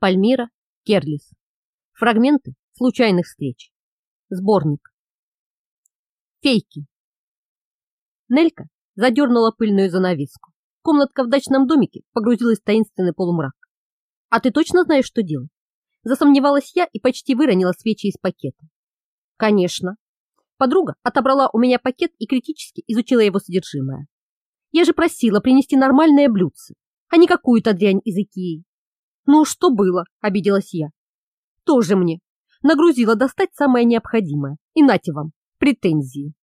Пальмира Керлис. Фрагменты случайных встреч. Сборник. Фейки. Нелька задернула пыльную занавеску. Комнатка в дачном домике погрузилась в таинственный полумрак. «А ты точно знаешь, что делать?» Засомневалась я и почти выронила свечи из пакета. «Конечно». Подруга отобрала у меня пакет и критически изучила его содержимое. «Я же просила принести нормальное блюдце, а не какую-то дрянь из Икеи. Ну, что было, обиделась я. Тоже мне. Нагрузила достать самое необходимое. И нате вам, претензии.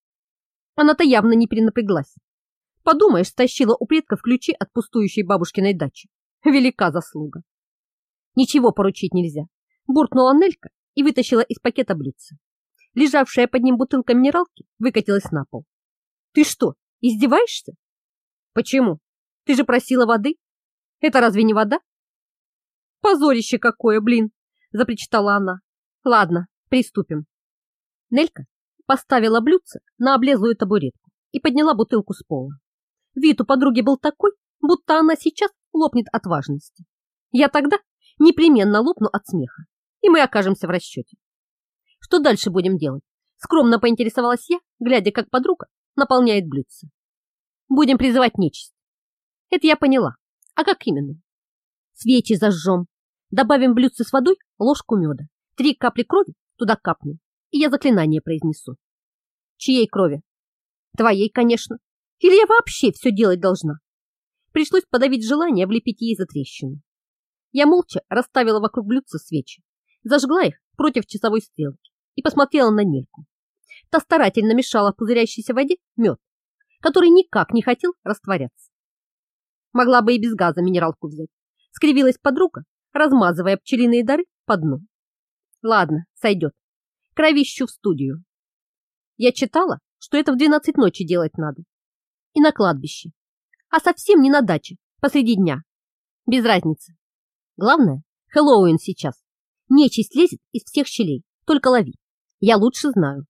Она-то явно не перенапряглась. Подумаешь, стащила у предков ключи от пустующей бабушкиной дачи. Велика заслуга. Ничего поручить нельзя. Буркнула Нелька и вытащила из пакета блюдце. Лежавшая под ним бутылка минералки выкатилась на пол. Ты что, издеваешься? Почему? Ты же просила воды. Это разве не вода? Позорище какое, блин, запричитала она. Ладно, приступим. Нелька поставила блюдце на облезлую табуретку и подняла бутылку с пола. Вид у подруги был такой, будто она сейчас лопнет от важности. Я тогда непременно лопну от смеха, и мы окажемся в расчете. Что дальше будем делать? Скромно поинтересовалась я, глядя, как подруга наполняет блюдце. Будем призывать нечисть. Это я поняла. А как именно? Свечи зажжем. Добавим блюдце с водой, ложку меда. Три капли крови туда капнем, и я заклинание произнесу. Чьей крови? Твоей, конечно. Или я вообще все делать должна? Пришлось подавить желание влепить ей за трещину. Я молча расставила вокруг блюдца свечи, зажгла их против часовой стрелки и посмотрела на Нельку. Та старательно мешала в пузырящейся воде мед, который никак не хотел растворяться. Могла бы и без газа минералку взять, скривилась подруга, размазывая пчелиные дары по дну. Ладно, сойдет. Кровищу в студию. Я читала, что это в 12 ночи делать надо. И на кладбище. А совсем не на даче, посреди дня. Без разницы. Главное, Хэллоуин сейчас. Нечисть лезет из всех щелей, только лови. Я лучше знаю.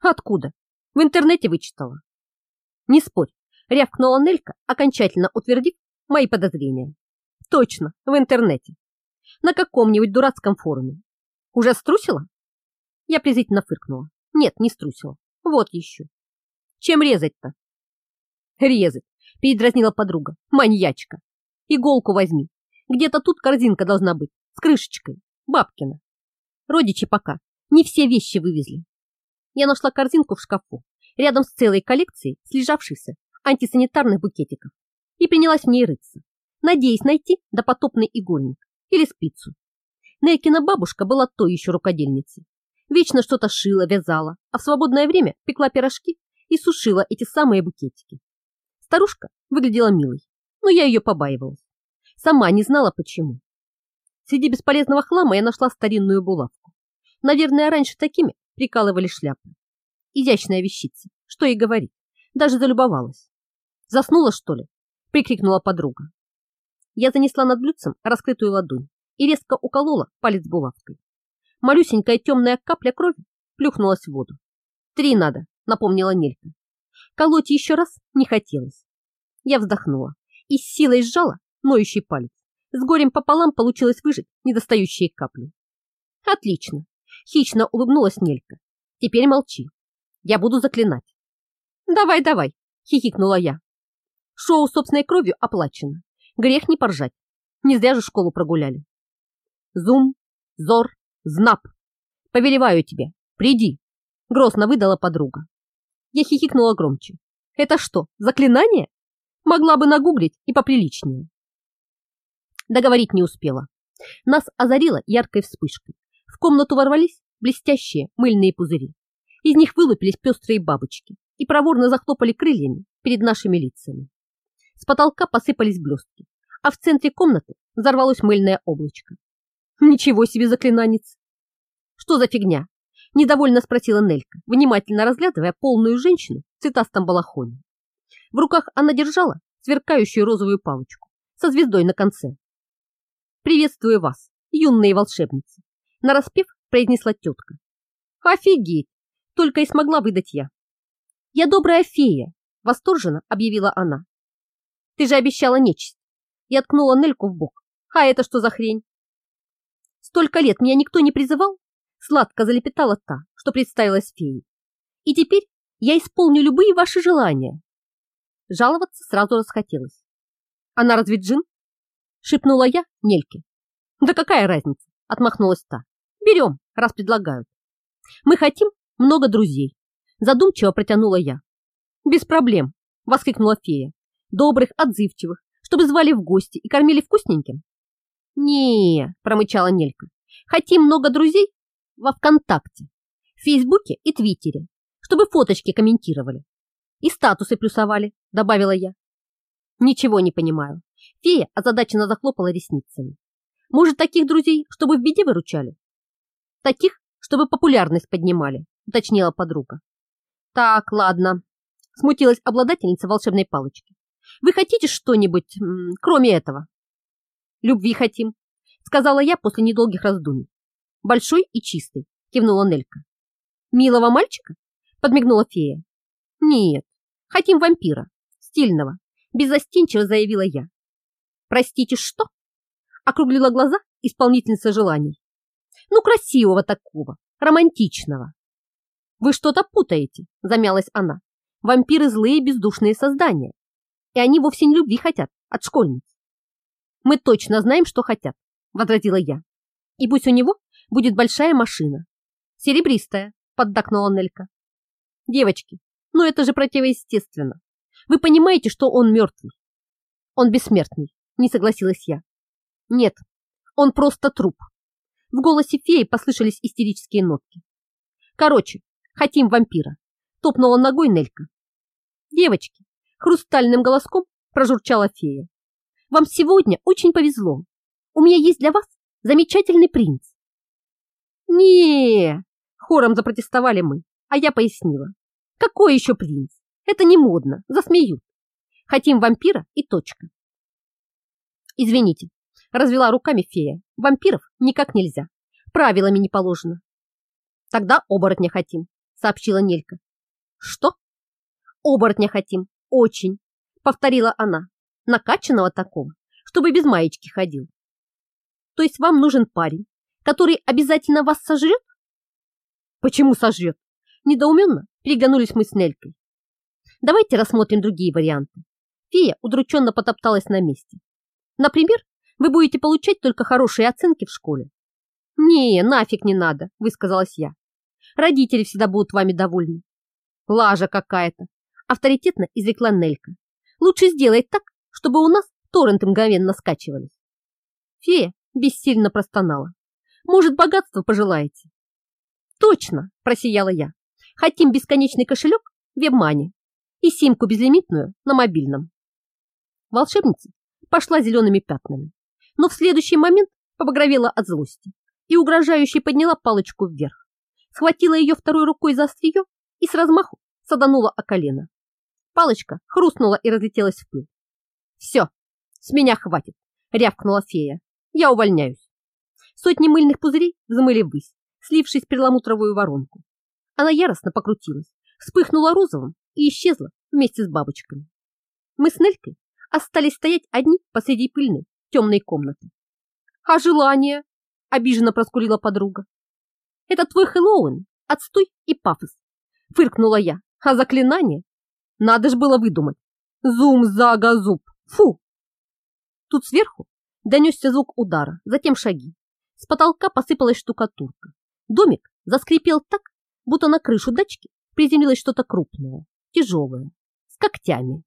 Откуда? В интернете вычитала. Не спорь, рявкнула Нелька, окончательно утвердив мои подозрения. Точно, в интернете. На каком-нибудь дурацком форуме. Уже струсила? Я презрительно фыркнула. Нет, не струсила. Вот еще. Чем резать-то? Резать, передразнила подруга. Маньячка. Иголку возьми. Где-то тут корзинка должна быть. С крышечкой. Бабкина. Родичи пока. Не все вещи вывезли. Я нашла корзинку в шкафу, рядом с целой коллекцией слежавшихся антисанитарных букетиков, и принялась в ней рыться надеясь найти допотопный игольник или спицу. Нелькина бабушка была той еще рукодельницей. Вечно что-то шила, вязала, а в свободное время пекла пирожки и сушила эти самые букетики. Старушка выглядела милой, но я ее побаивалась. Сама не знала почему. Среди бесполезного хлама я нашла старинную булавку. Наверное, раньше такими прикалывали шляпы. Изящная вещица, что и говорить. Даже залюбовалась. Заснула, что ли? Прикрикнула подруга. Я занесла над блюдцем раскрытую ладонь и резко уколола палец булавкой. Малюсенькая темная капля крови плюхнулась в воду. «Три надо», — напомнила Нелька. Колоть еще раз не хотелось. Я вздохнула и с силой сжала ноющий палец. С горем пополам получилось выжать недостающие капли. «Отлично!» — хищно улыбнулась Нелька. «Теперь молчи. Я буду заклинать». «Давай, давай!» — хихикнула я. Шоу собственной кровью оплачено. Грех не поржать. Не зря же школу прогуляли. Зум, Зор, Знап. Повелеваю тебе, приди. Грозно выдала подруга. Я хихикнула громче. Это что, заклинание? Могла бы нагуглить и поприличнее. Договорить не успела. Нас озарило яркой вспышкой. В комнату ворвались блестящие мыльные пузыри. Из них вылупились пестрые бабочки и проворно захлопали крыльями перед нашими лицами. С потолка посыпались блестки, а в центре комнаты взорвалось мыльное облачко. Ничего себе заклинанец! Что за фигня? Недовольно спросила Нелька, внимательно разглядывая полную женщину в цветастом балахоне. В руках она держала сверкающую розовую палочку со звездой на конце. «Приветствую вас, юные волшебницы!» Нараспев произнесла тетка. «Офигеть!» Только и смогла выдать я. «Я добрая фея!» Восторженно объявила она ты же обещала нечисть. Я ткнула Нельку в бок. А это что за хрень? Столько лет меня никто не призывал, сладко залепетала та, что представилась феей. И теперь я исполню любые ваши желания. Жаловаться сразу расхотелось. Она разве джин? Шипнула я Нельке. Да какая разница? Отмахнулась та. Берем, раз предлагают. Мы хотим много друзей. Задумчиво протянула я. Без проблем, воскликнула фея. Добрых, отзывчивых, чтобы звали в гости и кормили вкусненьким. не промычала Нелька. Хотим много друзей во ВКонтакте, в Фейсбуке и Твиттере, чтобы фоточки комментировали. И статусы плюсовали, добавила я. Ничего не понимаю. Фея озадаченно захлопала ресницами. Может, таких друзей, чтобы в беде выручали? Таких, чтобы популярность поднимали, уточнила подруга. Так, ладно. Смутилась обладательница волшебной палочки. Вы хотите что-нибудь, кроме этого? Любви хотим, сказала я после недолгих раздумий. Большой и чистый, кивнула Нелька. Милого мальчика? Подмигнула фея. Нет, хотим вампира, стильного, беззастенчиво заявила я. Простите, что? Округлила глаза исполнительница желаний. Ну, красивого такого, романтичного. Вы что-то путаете, замялась она. Вампиры злые бездушные создания, и они вовсе не любви хотят от школьниц. Мы точно знаем, что хотят, возразила я. И пусть у него будет большая машина. Серебристая, поддакнула Нелька. Девочки, ну это же противоестественно. Вы понимаете, что он мертвый? Он бессмертный, не согласилась я. Нет, он просто труп. В голосе феи послышались истерические нотки. Короче, хотим вампира. Топнула ногой Нелька. Девочки, хрустальным голоском прожурчала фея. Вам сегодня очень повезло. У меня есть для вас замечательный принц. не хором запротестовали мы, а я пояснила. Какой еще принц? Это не модно, засмеют. Хотим вампира и точка. Извините, развела руками фея. Вампиров никак нельзя. Правилами не положено. Тогда оборотня хотим, сообщила Нелька. Что? Оборотня хотим. Очень, повторила она. Накачанного такого, чтобы без маечки ходил. То есть вам нужен парень, который обязательно вас сожрет? Почему сожрет? Недоуменно переглянулись мы с Нелькой. Давайте рассмотрим другие варианты. Фея удрученно потопталась на месте. Например, вы будете получать только хорошие оценки в школе. Не, нафиг не надо, высказалась я. Родители всегда будут вами довольны. Лажа какая-то, авторитетно изрекла Нелька. Лучше сделай так, чтобы у нас торренты мгновенно скачивались. Фея бессильно простонала. Может, богатство пожелаете? Точно, просияла я. Хотим бесконечный кошелек в вебмане и симку безлимитную на мобильном. Волшебница пошла зелеными пятнами, но в следующий момент побагровела от злости и угрожающе подняла палочку вверх, схватила ее второй рукой за острие и с размаху саданула о колено. Палочка хрустнула и разлетелась в пыль. «Все, с меня хватит!» — рявкнула фея. «Я увольняюсь!» Сотни мыльных пузырей взмыли ввысь, слившись в перламутровую воронку. Она яростно покрутилась, вспыхнула розовым и исчезла вместе с бабочками. Мы с Нелькой остались стоять одни посреди пыльной темной комнаты. «А желание?» — обиженно проскурила подруга. «Это твой Хэллоуин, отстой и пафос!» — фыркнула я. «А заклинание? Надо ж было выдумать! Зум-зага-зуб! Фу!» Тут сверху донесся звук удара, затем шаги. С потолка посыпалась штукатурка. Домик заскрипел так, будто на крышу дачки приземлилось что-то крупное, тяжелое, с когтями.